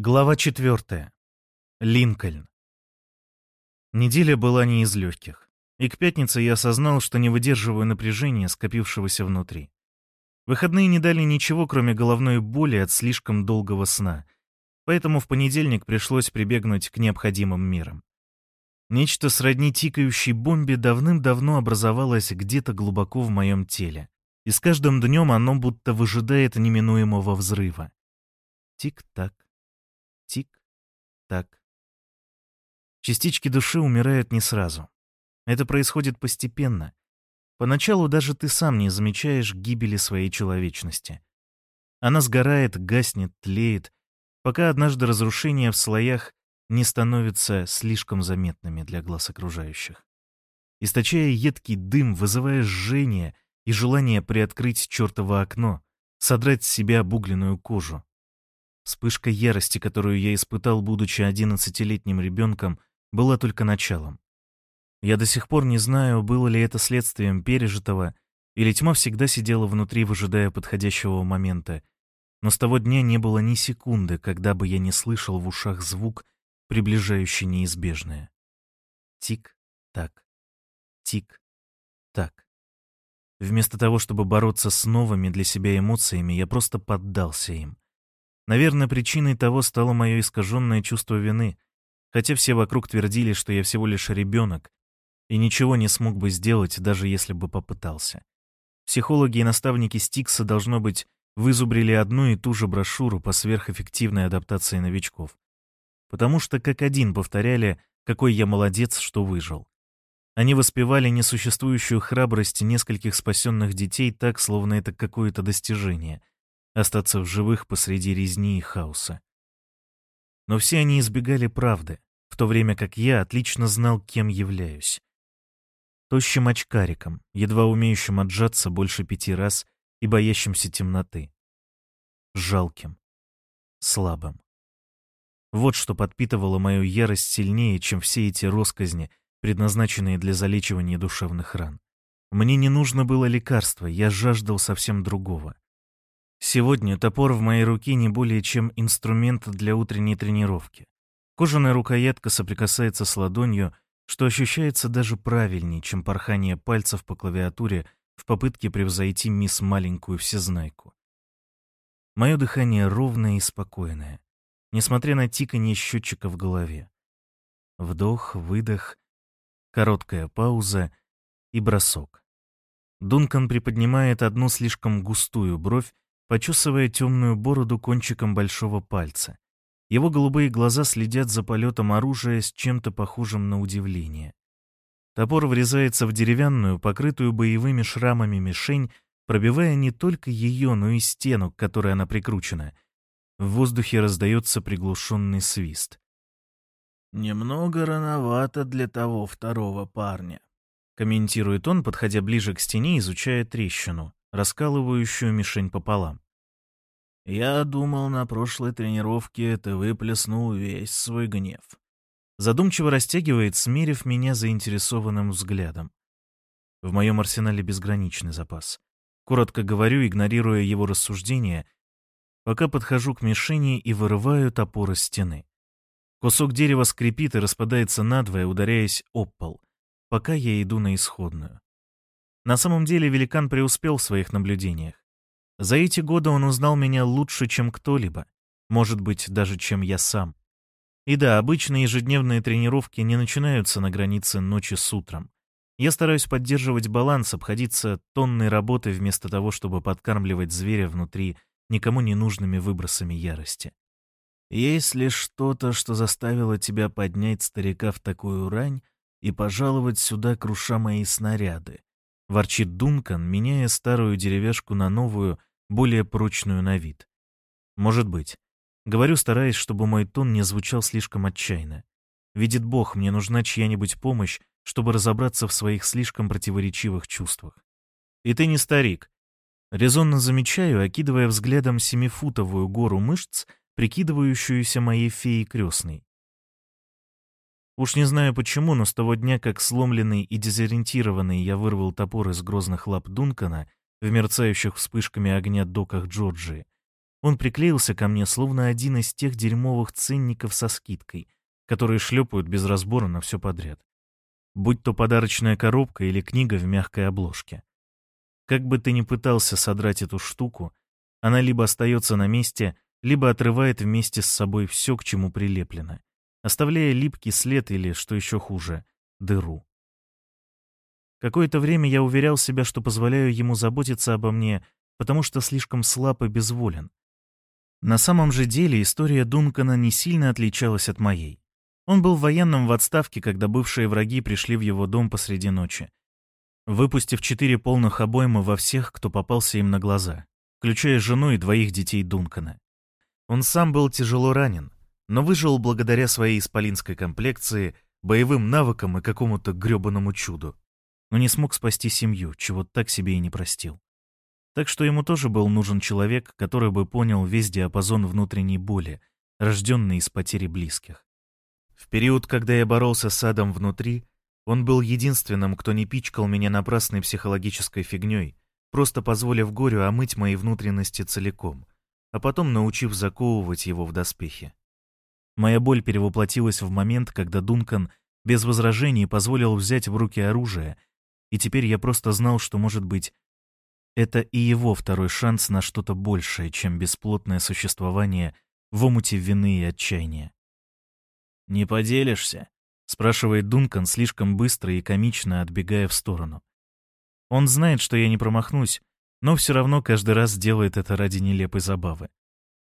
Глава четвертая. Линкольн. Неделя была не из легких, и к пятнице я осознал, что не выдерживаю напряжения, скопившегося внутри. Выходные не дали ничего, кроме головной боли от слишком долгого сна, поэтому в понедельник пришлось прибегнуть к необходимым мерам. Нечто сродни тикающей бомбе давным-давно образовалось где-то глубоко в моем теле, и с каждым днем оно будто выжидает неминуемого взрыва. Тик-так Тик-так. Частички души умирают не сразу. Это происходит постепенно. Поначалу даже ты сам не замечаешь гибели своей человечности. Она сгорает, гаснет, тлеет, пока однажды разрушения в слоях не становятся слишком заметными для глаз окружающих. Источая едкий дым, вызывая жжение и желание приоткрыть чертово окно, содрать с себя обугленную кожу. Вспышка ярости, которую я испытал, будучи одиннадцатилетним ребенком, была только началом. Я до сих пор не знаю, было ли это следствием пережитого, или тьма всегда сидела внутри, выжидая подходящего момента, но с того дня не было ни секунды, когда бы я не слышал в ушах звук, приближающий неизбежное. Тик-так, тик-так. Вместо того, чтобы бороться с новыми для себя эмоциями, я просто поддался им. Наверное, причиной того стало мое искаженное чувство вины, хотя все вокруг твердили, что я всего лишь ребенок и ничего не смог бы сделать, даже если бы попытался. Психологи и наставники Стикса, должно быть, вызубрили одну и ту же брошюру по сверхэффективной адаптации новичков. Потому что как один повторяли, какой я молодец, что выжил. Они воспевали несуществующую храбрость нескольких спасенных детей так, словно это какое-то достижение — остаться в живых посреди резни и хаоса. Но все они избегали правды, в то время как я отлично знал, кем являюсь. Тощим очкариком, едва умеющим отжаться больше пяти раз и боящимся темноты. Жалким. Слабым. Вот что подпитывало мою ярость сильнее, чем все эти росказни, предназначенные для залечивания душевных ран. Мне не нужно было лекарства, я жаждал совсем другого. Сегодня топор в моей руке не более чем инструмент для утренней тренировки. Кожаная рукоятка соприкасается с ладонью, что ощущается даже правильнее, чем порхание пальцев по клавиатуре в попытке превзойти мисс маленькую всезнайку. Мое дыхание ровное и спокойное, несмотря на тиканье счетчика в голове. Вдох, выдох, короткая пауза и бросок. Дункан приподнимает одну слишком густую бровь почесывая темную бороду кончиком большого пальца. Его голубые глаза следят за полетом оружия с чем-то похожим на удивление. Топор врезается в деревянную, покрытую боевыми шрамами мишень, пробивая не только ее, но и стену, к которой она прикручена. В воздухе раздается приглушенный свист. «Немного рановато для того второго парня», — комментирует он, подходя ближе к стене, изучая трещину раскалывающую мишень пополам. «Я думал, на прошлой тренировке ты выплеснул весь свой гнев». Задумчиво растягивает, смерив меня заинтересованным взглядом. В моем арсенале безграничный запас. Коротко говорю, игнорируя его рассуждения, пока подхожу к мишени и вырываю топор из стены. Кусок дерева скрипит и распадается надвое, ударяясь об пол, пока я иду на исходную. На самом деле великан преуспел в своих наблюдениях. За эти годы он узнал меня лучше, чем кто-либо, может быть, даже чем я сам. И да, обычные ежедневные тренировки не начинаются на границе ночи с утром. Я стараюсь поддерживать баланс, обходиться тонной работы вместо того, чтобы подкармливать зверя внутри никому не нужными выбросами ярости. Есть ли что-то, что заставило тебя поднять старика в такую рань и пожаловать сюда, круша мои снаряды? Ворчит Дункан, меняя старую деревяшку на новую, более прочную на вид. Может быть. Говорю, стараясь, чтобы мой тон не звучал слишком отчаянно. Видит Бог, мне нужна чья-нибудь помощь, чтобы разобраться в своих слишком противоречивых чувствах. И ты не старик. Резонно замечаю, окидывая взглядом семифутовую гору мышц, прикидывающуюся моей феей крестной. Уж не знаю почему, но с того дня, как сломленный и дезориентированный я вырвал топор из грозных лап Дункана в мерцающих вспышками огня доках Джорджии, Он приклеился ко мне, словно один из тех дерьмовых ценников со скидкой, которые шлепают без разбора на все подряд. Будь то подарочная коробка или книга в мягкой обложке. Как бы ты ни пытался содрать эту штуку, она либо остается на месте, либо отрывает вместе с собой все, к чему прилеплено, оставляя липкий след или, что еще хуже, дыру. Какое-то время я уверял себя, что позволяю ему заботиться обо мне, потому что слишком слаб и безволен. На самом же деле история Дункана не сильно отличалась от моей. Он был военным в отставке, когда бывшие враги пришли в его дом посреди ночи, выпустив четыре полных обойма во всех, кто попался им на глаза, включая жену и двоих детей Дункана. Он сам был тяжело ранен, но выжил благодаря своей исполинской комплекции, боевым навыкам и какому-то грёбаному чуду но не смог спасти семью, чего так себе и не простил. Так что ему тоже был нужен человек, который бы понял весь диапазон внутренней боли, рожденный из потери близких. В период, когда я боролся с адом внутри, он был единственным, кто не пичкал меня напрасной психологической фигней, просто позволив горю омыть мои внутренности целиком, а потом научив заковывать его в доспехи. Моя боль перевоплотилась в момент, когда Дункан без возражений позволил взять в руки оружие и теперь я просто знал, что, может быть, это и его второй шанс на что-то большее, чем бесплотное существование в омуте вины и отчаяния. «Не поделишься?» — спрашивает Дункан слишком быстро и комично, отбегая в сторону. Он знает, что я не промахнусь, но все равно каждый раз делает это ради нелепой забавы.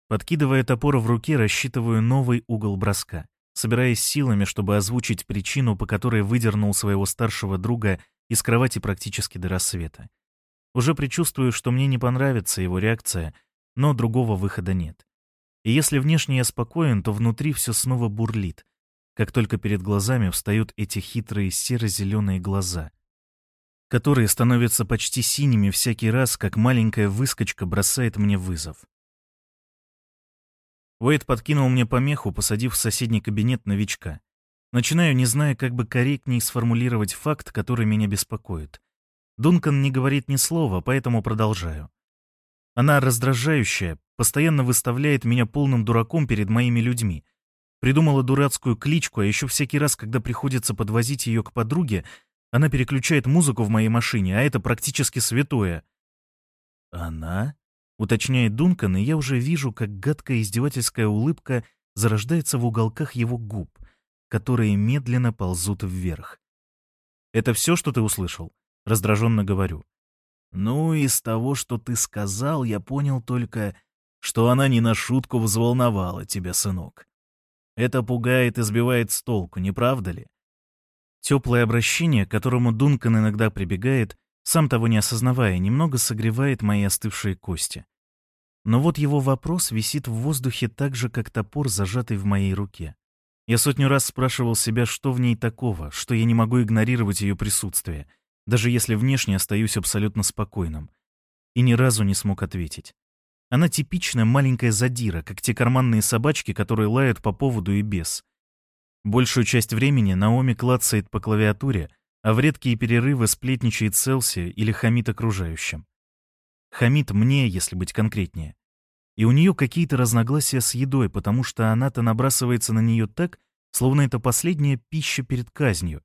Подкидывая топор в руке, рассчитываю новый угол броска, собираясь силами, чтобы озвучить причину, по которой выдернул своего старшего друга из кровати практически до рассвета. Уже предчувствую, что мне не понравится его реакция, но другого выхода нет. И если внешне я спокоен, то внутри все снова бурлит, как только перед глазами встают эти хитрые серо-зеленые глаза, которые становятся почти синими всякий раз, как маленькая выскочка бросает мне вызов. Уэйд подкинул мне помеху, посадив в соседний кабинет новичка. Начинаю, не зная, как бы корректнее сформулировать факт, который меня беспокоит. Дункан не говорит ни слова, поэтому продолжаю. Она раздражающая, постоянно выставляет меня полным дураком перед моими людьми. Придумала дурацкую кличку, а еще всякий раз, когда приходится подвозить ее к подруге, она переключает музыку в моей машине, а это практически святое. «Она?» — уточняет Дункан, и я уже вижу, как гадкая издевательская улыбка зарождается в уголках его губ которые медленно ползут вверх. «Это все, что ты услышал?» — раздраженно говорю. «Ну, из того, что ты сказал, я понял только, что она не на шутку взволновала тебя, сынок. Это пугает и сбивает с толку, не правда ли?» Теплое обращение, к которому Дункан иногда прибегает, сам того не осознавая, немного согревает мои остывшие кости. Но вот его вопрос висит в воздухе так же, как топор, зажатый в моей руке. Я сотню раз спрашивал себя, что в ней такого, что я не могу игнорировать ее присутствие, даже если внешне остаюсь абсолютно спокойным. И ни разу не смог ответить. Она типичная маленькая задира, как те карманные собачки, которые лают по поводу и без. Большую часть времени Наоми клацает по клавиатуре, а в редкие перерывы сплетничает Селси или хамит окружающим. Хамит мне, если быть конкретнее. И у нее какие-то разногласия с едой, потому что она-то набрасывается на нее так, словно это последняя пища перед казнью.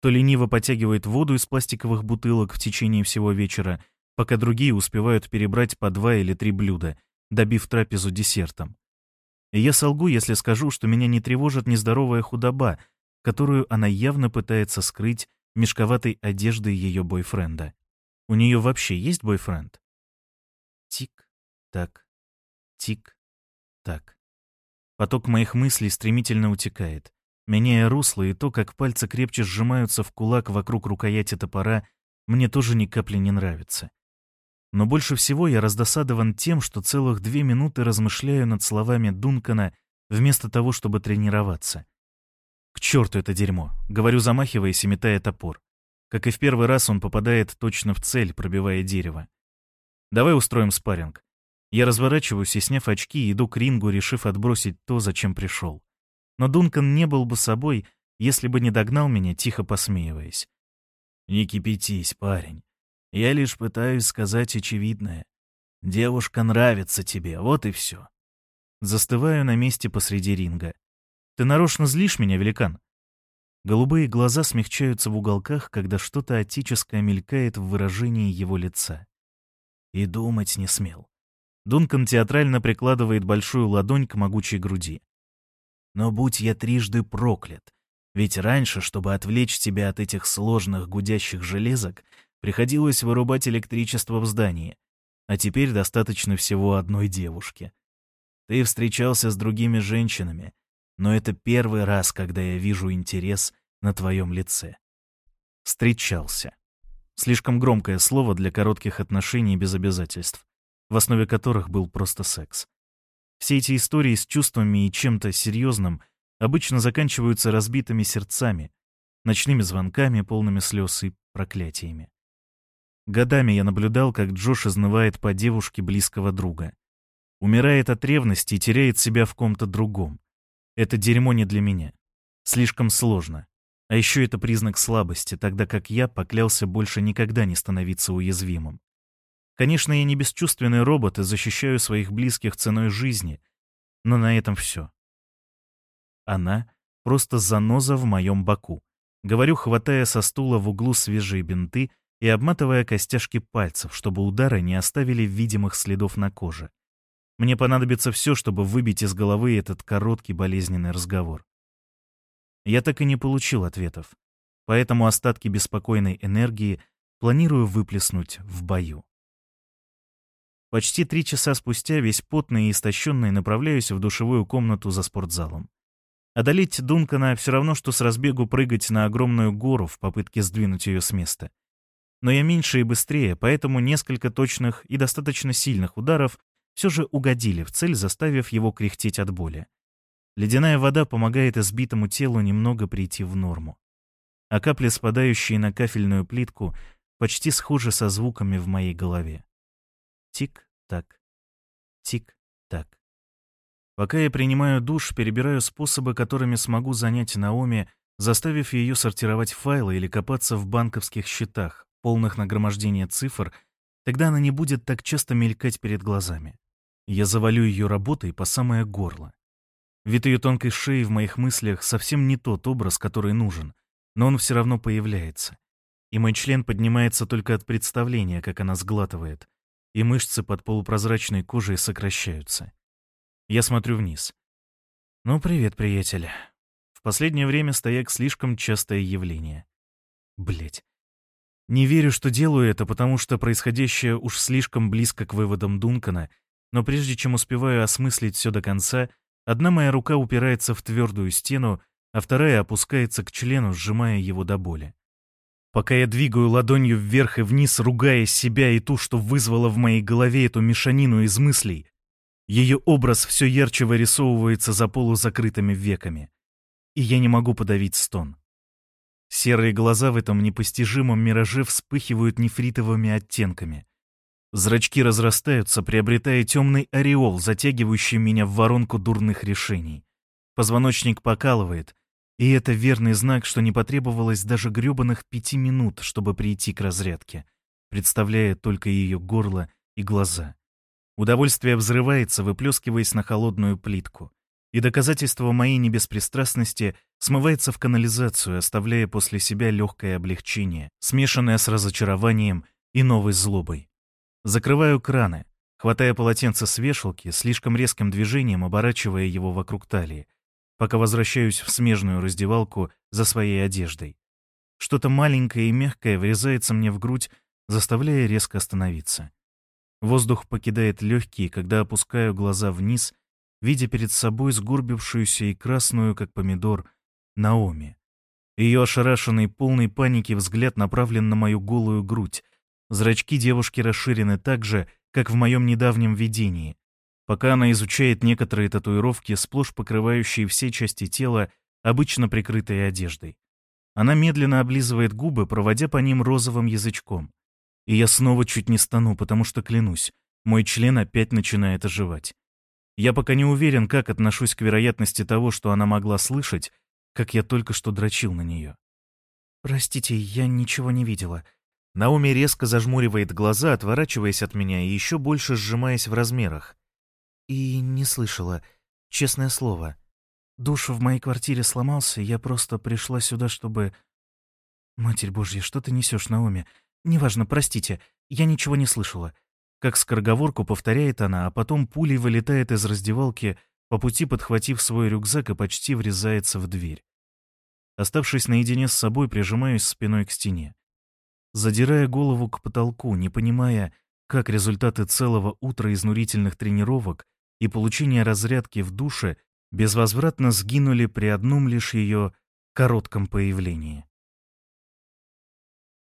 То лениво потягивает воду из пластиковых бутылок в течение всего вечера, пока другие успевают перебрать по два или три блюда, добив трапезу десертом. И я солгу, если скажу, что меня не тревожит нездоровая худоба, которую она явно пытается скрыть мешковатой одеждой ее бойфренда. У нее вообще есть бойфренд? Тик-так, Тик-так. Поток моих мыслей стремительно утекает. Меняя русло и то, как пальцы крепче сжимаются в кулак вокруг рукояти топора, мне тоже ни капли не нравится. Но больше всего я раздосадован тем, что целых две минуты размышляю над словами Дункана вместо того, чтобы тренироваться. К черту это дерьмо, говорю, замахиваясь и метая топор. Как и в первый раз он попадает точно в цель, пробивая дерево. Давай устроим спарринг. Я разворачиваюсь и, сняв очки, иду к рингу, решив отбросить то, зачем пришел. Но Дункан не был бы собой, если бы не догнал меня, тихо посмеиваясь. «Не кипятись, парень. Я лишь пытаюсь сказать очевидное. Девушка нравится тебе, вот и все. Застываю на месте посреди ринга. Ты нарочно злишь меня, великан? Голубые глаза смягчаются в уголках, когда что-то отеческое мелькает в выражении его лица. И думать не смел. Дункан театрально прикладывает большую ладонь к могучей груди. Но будь я трижды проклят, ведь раньше, чтобы отвлечь тебя от этих сложных гудящих железок, приходилось вырубать электричество в здании, а теперь достаточно всего одной девушки. Ты встречался с другими женщинами, но это первый раз, когда я вижу интерес на твоем лице. Встречался. Слишком громкое слово для коротких отношений без обязательств, в основе которых был просто секс. Все эти истории с чувствами и чем-то серьезным обычно заканчиваются разбитыми сердцами, ночными звонками, полными слез и проклятиями. Годами я наблюдал, как Джош изнывает по девушке близкого друга. Умирает от ревности и теряет себя в ком-то другом. Это дерьмо не для меня. Слишком сложно. А еще это признак слабости, тогда как я поклялся больше никогда не становиться уязвимым. Конечно, я не бесчувственный робот и защищаю своих близких ценой жизни, но на этом все. Она — просто заноза в моем боку. Говорю, хватая со стула в углу свежие бинты и обматывая костяшки пальцев, чтобы удары не оставили видимых следов на коже. Мне понадобится все, чтобы выбить из головы этот короткий болезненный разговор. Я так и не получил ответов, поэтому остатки беспокойной энергии планирую выплеснуть в бою. Почти три часа спустя, весь потный и истощенный, направляюсь в душевую комнату за спортзалом. Одолеть Дункана все равно, что с разбегу прыгать на огромную гору в попытке сдвинуть ее с места. Но я меньше и быстрее, поэтому несколько точных и достаточно сильных ударов все же угодили в цель, заставив его кряхтеть от боли. Ледяная вода помогает избитому телу немного прийти в норму. А капли, спадающие на кафельную плитку, почти схожи со звуками в моей голове. Тик-так, тик-так. Пока я принимаю душ, перебираю способы, которыми смогу занять Наоми, заставив ее сортировать файлы или копаться в банковских счетах, полных нагромождения цифр, тогда она не будет так часто мелькать перед глазами. Я завалю ее работой по самое горло. Вид ее тонкой шеи в моих мыслях совсем не тот образ, который нужен, но он все равно появляется. И мой член поднимается только от представления, как она сглатывает, и мышцы под полупрозрачной кожей сокращаются. Я смотрю вниз. «Ну, привет, приятель». В последнее время стояк слишком частое явление. Блять. Не верю, что делаю это, потому что происходящее уж слишком близко к выводам Дункана — но прежде чем успеваю осмыслить все до конца, одна моя рука упирается в твердую стену, а вторая опускается к члену, сжимая его до боли. Пока я двигаю ладонью вверх и вниз, ругая себя и ту, что вызвала в моей голове эту мешанину из мыслей, ее образ все ярче вырисовывается за полузакрытыми веками. И я не могу подавить стон. Серые глаза в этом непостижимом мираже вспыхивают нефритовыми оттенками. Зрачки разрастаются, приобретая темный ореол, затягивающий меня в воронку дурных решений. Позвоночник покалывает, и это верный знак, что не потребовалось даже грёбаных пяти минут, чтобы прийти к разрядке, представляя только ее горло и глаза. Удовольствие взрывается, выплескиваясь на холодную плитку, и доказательство моей небеспристрастности смывается в канализацию, оставляя после себя легкое облегчение, смешанное с разочарованием и новой злобой. Закрываю краны, хватая полотенце с вешалки, слишком резким движением оборачивая его вокруг талии, пока возвращаюсь в смежную раздевалку за своей одеждой. Что-то маленькое и мягкое врезается мне в грудь, заставляя резко остановиться. Воздух покидает легкие, когда опускаю глаза вниз, видя перед собой сгорбившуюся и красную, как помидор, Наоми. Ее ошарашенный, полный паники взгляд направлен на мою голую грудь, Зрачки девушки расширены так же, как в моем недавнем видении. Пока она изучает некоторые татуировки, сплошь покрывающие все части тела, обычно прикрытые одеждой. Она медленно облизывает губы, проводя по ним розовым язычком. И я снова чуть не стану, потому что, клянусь, мой член опять начинает оживать. Я пока не уверен, как отношусь к вероятности того, что она могла слышать, как я только что дрочил на нее. «Простите, я ничего не видела», Науми резко зажмуривает глаза, отворачиваясь от меня и еще больше сжимаясь в размерах. И не слышала, честное слово. Душ в моей квартире сломался, я просто пришла сюда, чтобы... Матерь Божья, что ты несешь, Наоми? Неважно, простите, я ничего не слышала. Как скороговорку повторяет она, а потом пулей вылетает из раздевалки, по пути подхватив свой рюкзак и почти врезается в дверь. Оставшись наедине с собой, прижимаюсь спиной к стене. Задирая голову к потолку, не понимая, как результаты целого утра изнурительных тренировок и получения разрядки в душе безвозвратно сгинули при одном лишь ее коротком появлении.